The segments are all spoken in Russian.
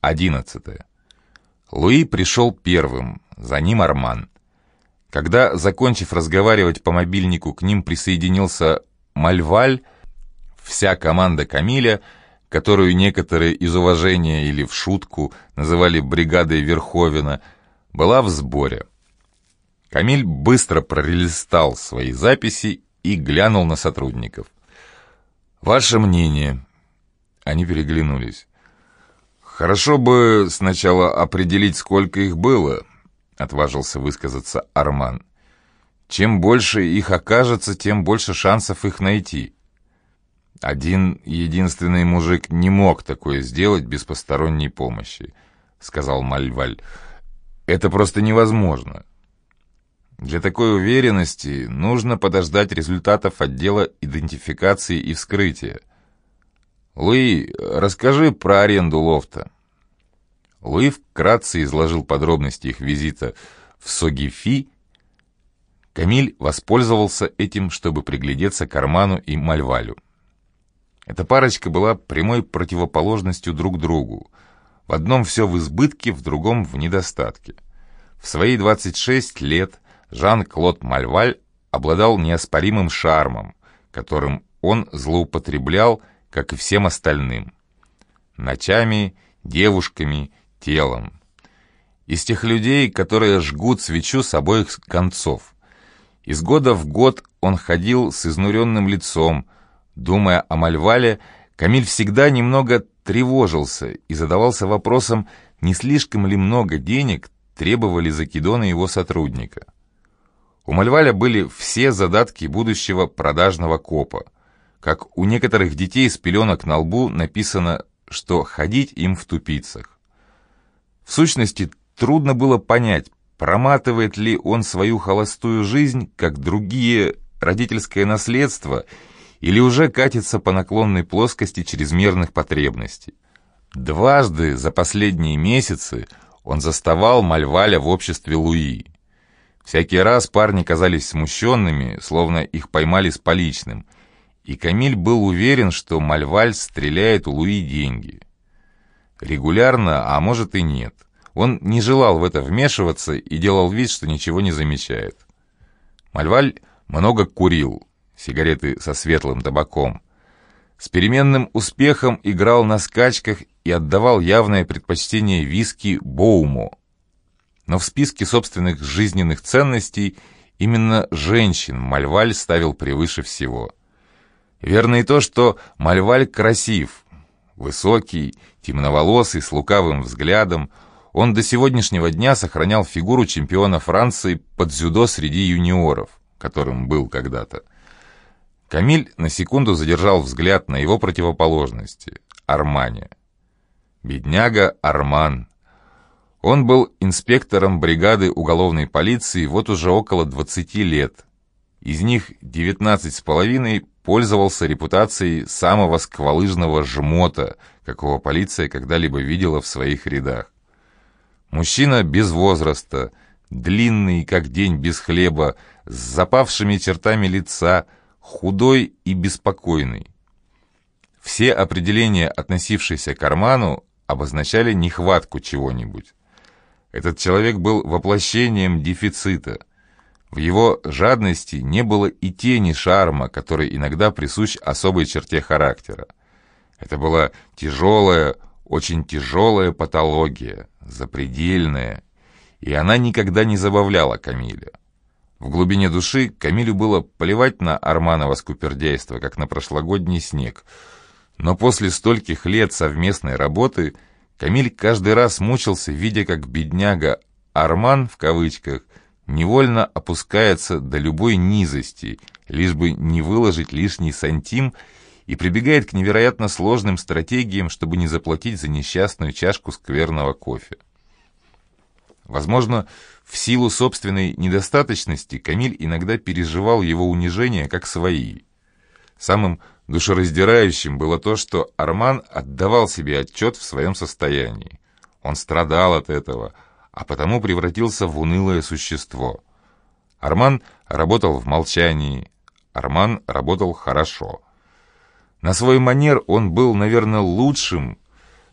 11. Луи пришел первым, за ним Арман. Когда, закончив разговаривать по мобильнику, к ним присоединился Мальваль, вся команда Камиля, которую некоторые из уважения или в шутку называли бригадой Верховина, была в сборе. Камиль быстро пролистал свои записи и глянул на сотрудников. «Ваше мнение?» Они переглянулись. «Хорошо бы сначала определить, сколько их было», — отважился высказаться Арман. «Чем больше их окажется, тем больше шансов их найти». «Один единственный мужик не мог такое сделать без посторонней помощи», — сказал Мальваль. «Это просто невозможно. Для такой уверенности нужно подождать результатов отдела идентификации и вскрытия. «Луи, расскажи про аренду лофта». Луи вкратце изложил подробности их визита в Согифи. Камиль воспользовался этим, чтобы приглядеться к Арману и Мальвалю. Эта парочка была прямой противоположностью друг другу. В одном все в избытке, в другом в недостатке. В свои 26 лет Жан-Клод Мальваль обладал неоспоримым шармом, которым он злоупотреблял как и всем остальным. Ночами, девушками, телом. Из тех людей, которые жгут свечу с обоих концов. Из года в год он ходил с изнуренным лицом. Думая о Мальвале, Камиль всегда немного тревожился и задавался вопросом, не слишком ли много денег требовали закидоны его сотрудника. У Мальваля были все задатки будущего продажного копа – как у некоторых детей с пеленок на лбу написано, что ходить им в тупицах. В сущности, трудно было понять, проматывает ли он свою холостую жизнь, как другие, родительское наследство, или уже катится по наклонной плоскости чрезмерных потребностей. Дважды за последние месяцы он заставал Мальваля в обществе Луи. Всякий раз парни казались смущенными, словно их поймали с поличным – и Камиль был уверен, что Мальваль стреляет у Луи деньги. Регулярно, а может и нет. Он не желал в это вмешиваться и делал вид, что ничего не замечает. Мальваль много курил, сигареты со светлым табаком. С переменным успехом играл на скачках и отдавал явное предпочтение виски Боуму. Но в списке собственных жизненных ценностей именно женщин Мальваль ставил превыше всего – Верно и то, что Мальваль красив. Высокий, темноволосый, с лукавым взглядом, он до сегодняшнего дня сохранял фигуру чемпиона Франции под дзюдо среди юниоров, которым был когда-то. Камиль на секунду задержал взгляд на его противоположности – Армане. Бедняга Арман. Он был инспектором бригады уголовной полиции вот уже около 20 лет. Из них 19 с половиной пользовался репутацией самого сквалыжного жмота, какого полиция когда-либо видела в своих рядах. Мужчина без возраста, длинный, как день без хлеба, с запавшими чертами лица, худой и беспокойный. Все определения, относившиеся к Арману, обозначали нехватку чего-нибудь. Этот человек был воплощением дефицита – в его жадности не было и тени шарма, который иногда присущ особой черте характера. Это была тяжелая, очень тяжелая патология, запредельная, и она никогда не забавляла Камиля. В глубине души Камилю было плевать на Арманова скупердейство, как на прошлогодний снег, но после стольких лет совместной работы Камиль каждый раз мучился, видя, как бедняга «Арман» в кавычках невольно опускается до любой низости, лишь бы не выложить лишний сантим, и прибегает к невероятно сложным стратегиям, чтобы не заплатить за несчастную чашку скверного кофе. Возможно, в силу собственной недостаточности Камиль иногда переживал его унижение как свои. Самым душераздирающим было то, что Арман отдавал себе отчет в своем состоянии. Он страдал от этого – а потому превратился в унылое существо. Арман работал в молчании, Арман работал хорошо. На свой манер он был, наверное, лучшим,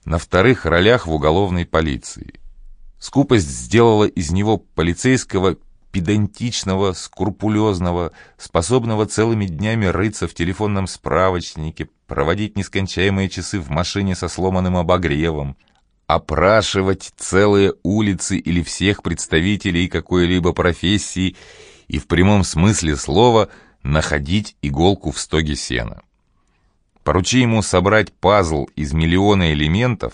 на вторых ролях в уголовной полиции. Скупость сделала из него полицейского педантичного, скрупулезного, способного целыми днями рыться в телефонном справочнике, проводить нескончаемые часы в машине со сломанным обогревом, опрашивать целые улицы или всех представителей какой-либо профессии и в прямом смысле слова находить иголку в стоге сена. Поручи ему собрать пазл из миллиона элементов,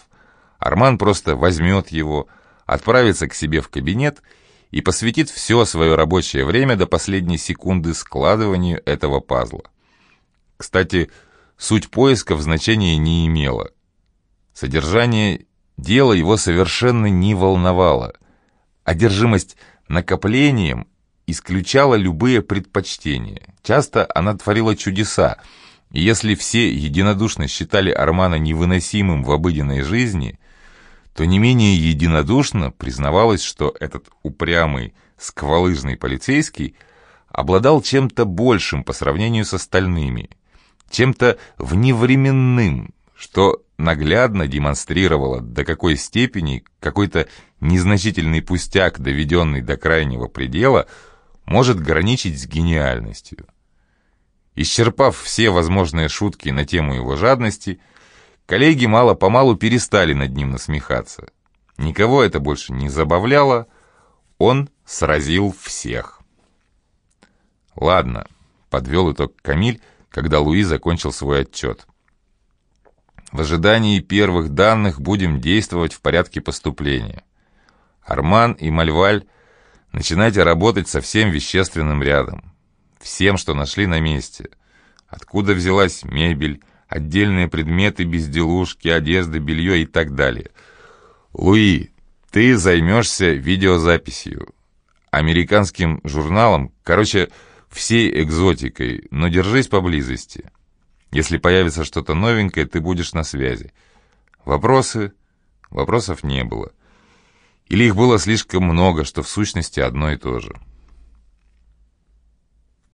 Арман просто возьмет его, отправится к себе в кабинет и посвятит все свое рабочее время до последней секунды складыванию этого пазла. Кстати, суть поисков значения не имела. Содержание дела его совершенно не волновало. Одержимость накоплением исключала любые предпочтения. Часто она творила чудеса, и если все единодушно считали Армана невыносимым в обыденной жизни, то не менее единодушно признавалось, что этот упрямый, сквалыжный полицейский обладал чем-то большим по сравнению с остальными, чем-то вневременным, что наглядно демонстрировало, до какой степени какой-то незначительный пустяк, доведенный до крайнего предела, может граничить с гениальностью. Исчерпав все возможные шутки на тему его жадности, коллеги мало-помалу перестали над ним насмехаться. Никого это больше не забавляло, он сразил всех. «Ладно», — подвел итог Камиль, когда Луи закончил свой отчет. «В ожидании первых данных будем действовать в порядке поступления. Арман и Мальваль, начинайте работать со всем вещественным рядом всем, что нашли на месте. Откуда взялась мебель, отдельные предметы, безделушки, одежда, белье и так далее. Луи, ты займешься видеозаписью, американским журналом, короче, всей экзотикой, но держись поблизости. Если появится что-то новенькое, ты будешь на связи. Вопросы? Вопросов не было. Или их было слишком много, что в сущности одно и то же.